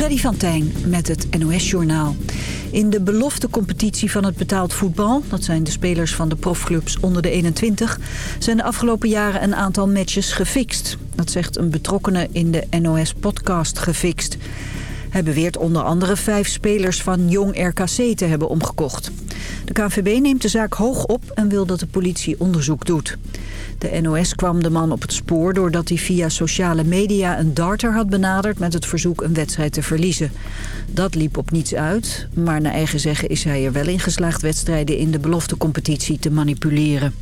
Freddy van Tijn met het NOS-journaal. In de beloftecompetitie van het betaald voetbal... dat zijn de spelers van de profclubs onder de 21... zijn de afgelopen jaren een aantal matches gefixt. Dat zegt een betrokkene in de NOS-podcast gefixt. Hij beweert onder andere vijf spelers van Jong RKC te hebben omgekocht. De KNVB neemt de zaak hoog op en wil dat de politie onderzoek doet. De NOS kwam de man op het spoor doordat hij via sociale media een darter had benaderd met het verzoek een wedstrijd te verliezen. Dat liep op niets uit, maar naar eigen zeggen is hij er wel in geslaagd wedstrijden in de beloftecompetitie te manipuleren.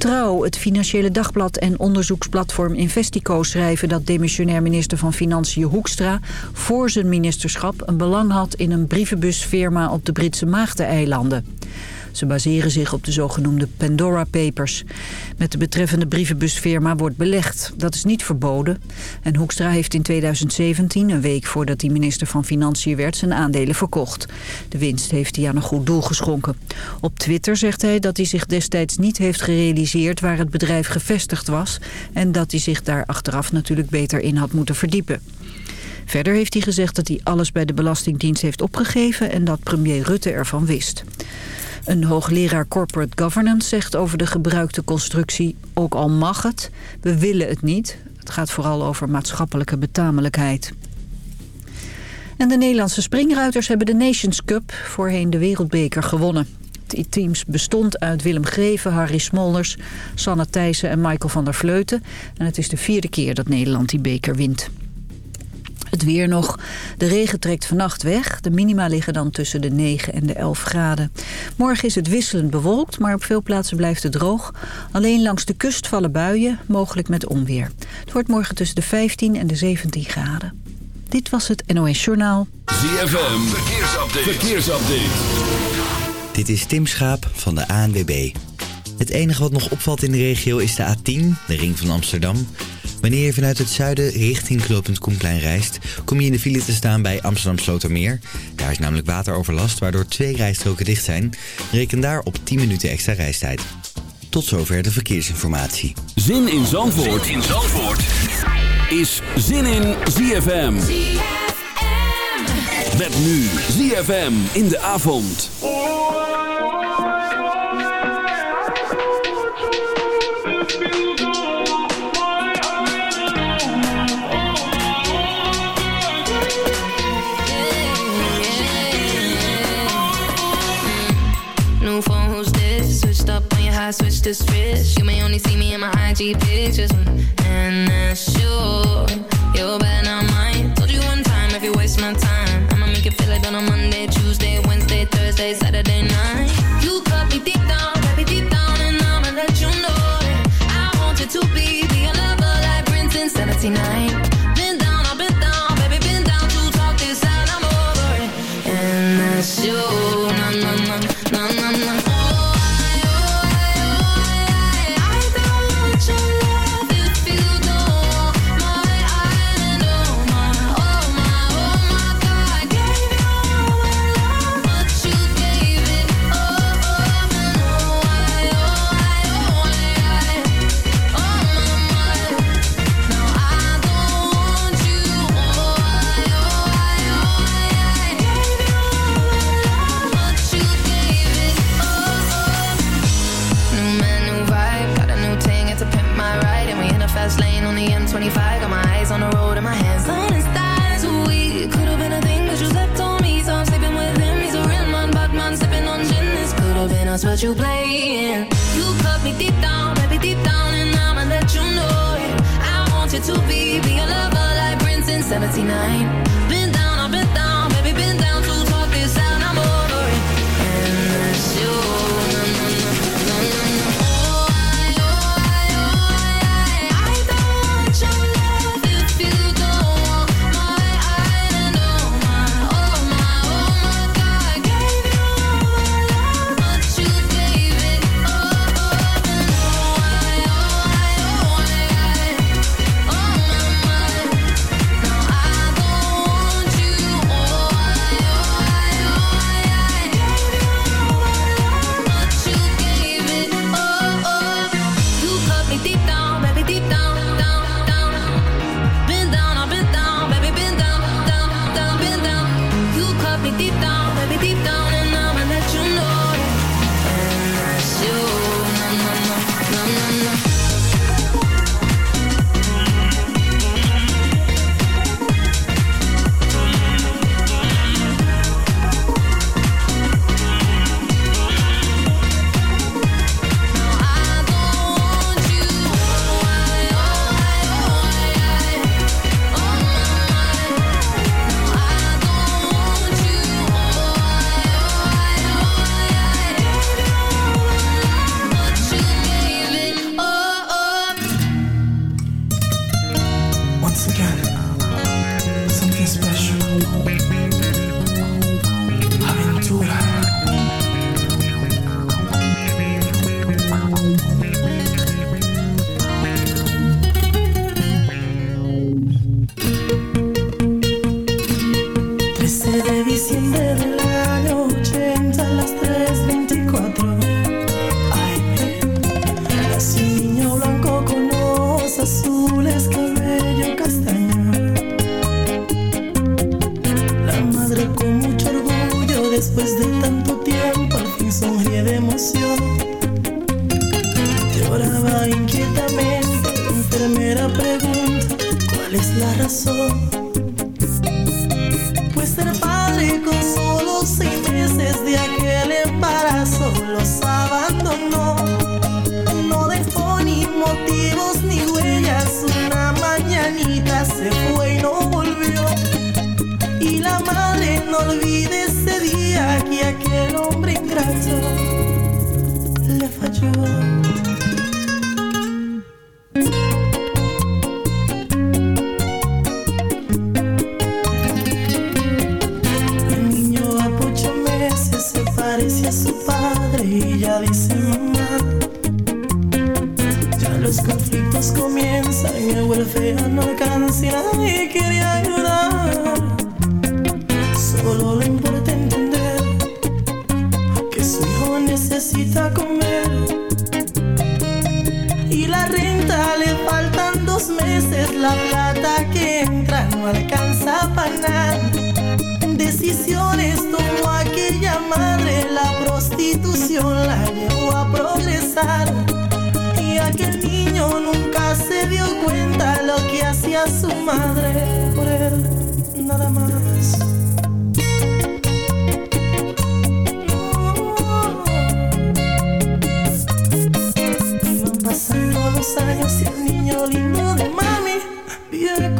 Trouw, het Financiële Dagblad en onderzoeksplatform Investico schrijven dat demissionair minister van Financiën Hoekstra voor zijn ministerschap een belang had in een brievenbusfirma op de Britse Maagdeneilanden. Ze baseren zich op de zogenoemde Pandora Papers. Met de betreffende brievenbusfirma wordt belegd. Dat is niet verboden. En Hoekstra heeft in 2017, een week voordat hij minister van Financiën werd, zijn aandelen verkocht. De winst heeft hij aan een goed doel geschonken. Op Twitter zegt hij dat hij zich destijds niet heeft gerealiseerd waar het bedrijf gevestigd was... en dat hij zich daar achteraf natuurlijk beter in had moeten verdiepen. Verder heeft hij gezegd dat hij alles bij de Belastingdienst heeft opgegeven... en dat premier Rutte ervan wist. Een hoogleraar corporate governance zegt over de gebruikte constructie... ook al mag het, we willen het niet. Het gaat vooral over maatschappelijke betamelijkheid. En de Nederlandse springruiters hebben de Nations Cup, voorheen de Wereldbeker, gewonnen. De teams bestond uit Willem Greven, Harry Smolders, Sanne Thijssen en Michael van der Vleuten. En het is de vierde keer dat Nederland die beker wint. Het weer nog. De regen trekt vannacht weg. De minima liggen dan tussen de 9 en de 11 graden. Morgen is het wisselend bewolkt, maar op veel plaatsen blijft het droog. Alleen langs de kust vallen buien, mogelijk met onweer. Het wordt morgen tussen de 15 en de 17 graden. Dit was het NOS Journaal. ZFM, verkeersupdate. verkeersupdate. Dit is Tim Schaap van de ANWB. Het enige wat nog opvalt in de regio is de A10, de ring van Amsterdam... Wanneer je vanuit het zuiden richting knooppunt Koenplein reist... kom je in de file te staan bij Amsterdam Slotermeer. Daar is namelijk wateroverlast, waardoor twee rijstroken dicht zijn. Reken daar op 10 minuten extra reistijd. Tot zover de verkeersinformatie. Zin in Zandvoort, zin in Zandvoort. is Zin in ZFM. ZFM. Met nu ZFM in de avond. I switch to switch. You may only see me in my IG pictures, and that's sure you're better not mine. Told you one time if you waste my time, I'ma make you feel like on a Monday, Tuesday, Wednesday, Thursday, Saturday night. You cut me deep down, baby, deep down, and I'ma let you know I want you to be, be a lover like Prince in '79. no alcanza para nada. Decisiones tomó aquella madre, la prostitución la llevó a progresar. Y aquel niño nunca se dio cuenta lo que hacía su madre por él, nada más. No. Iban los años y el niño lindo de mami vive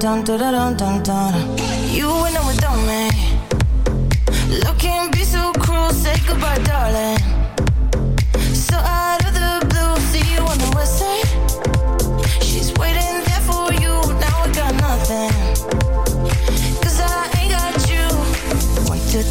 dun dun dun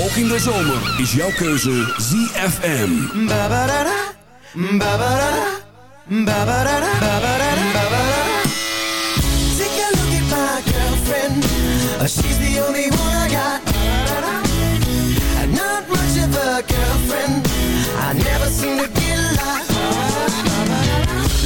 Ook in de zomer is jouw keuze ZFM. Girlfriend. Uh, She's the only one I got. Not much of a girlfriend. I never seem to lot.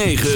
9.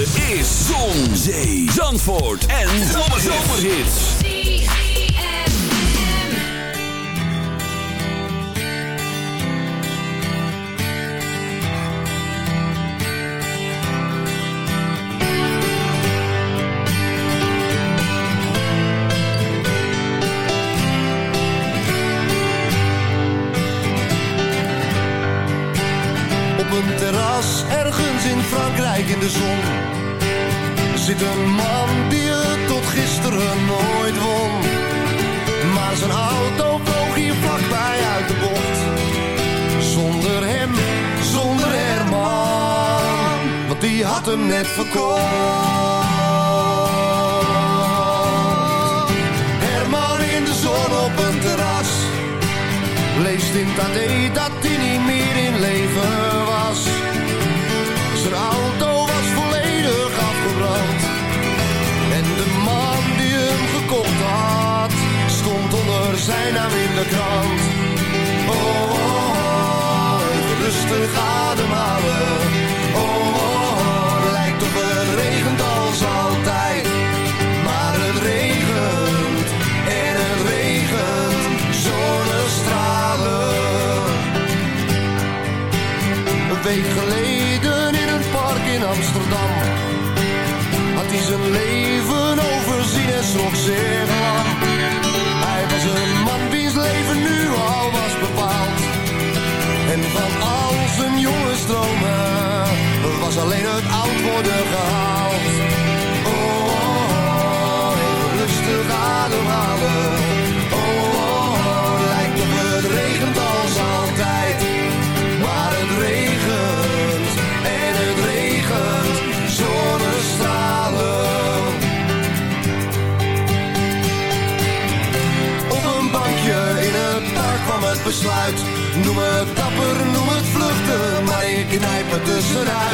knijpen tussenuit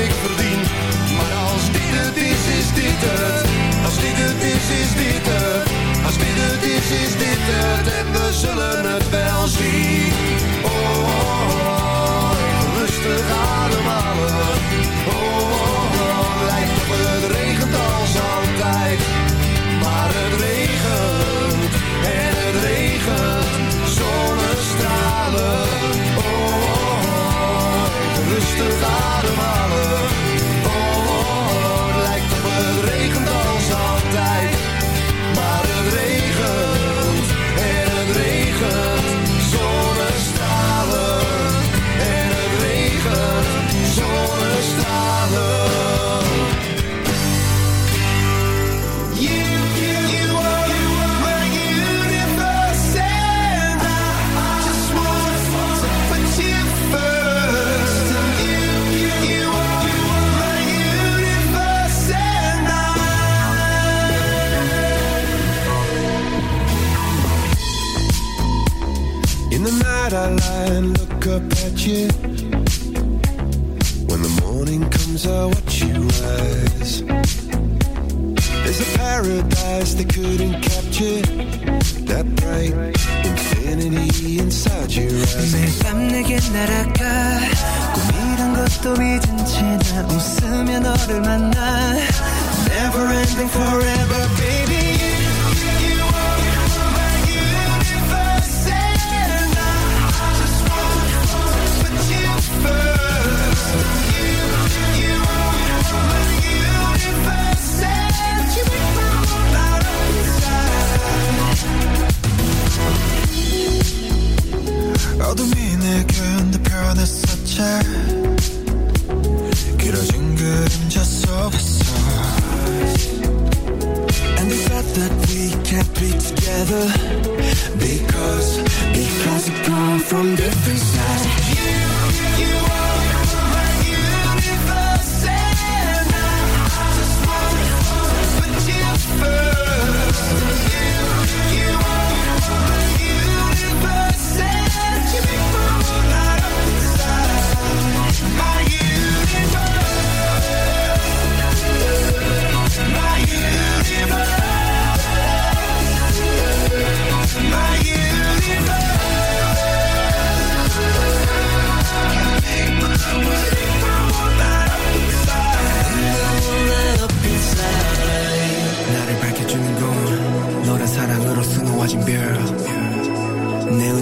ik verdien. Maar als dit het is, is dit het. Als dit het is, is dit het. Als dit het is, is dit het. En we zullen het wel zien. Oh, oh, oh. oh. rustig ademhalen. Oh, oh, oh, lijkt op het regent als altijd. Maar het regent en het regent zonnestralen rustig ademhalen.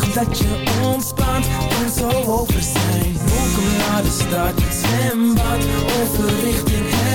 Dat je ontspant en zo over zijn. Welkom naar de stad, zwembad Overrichting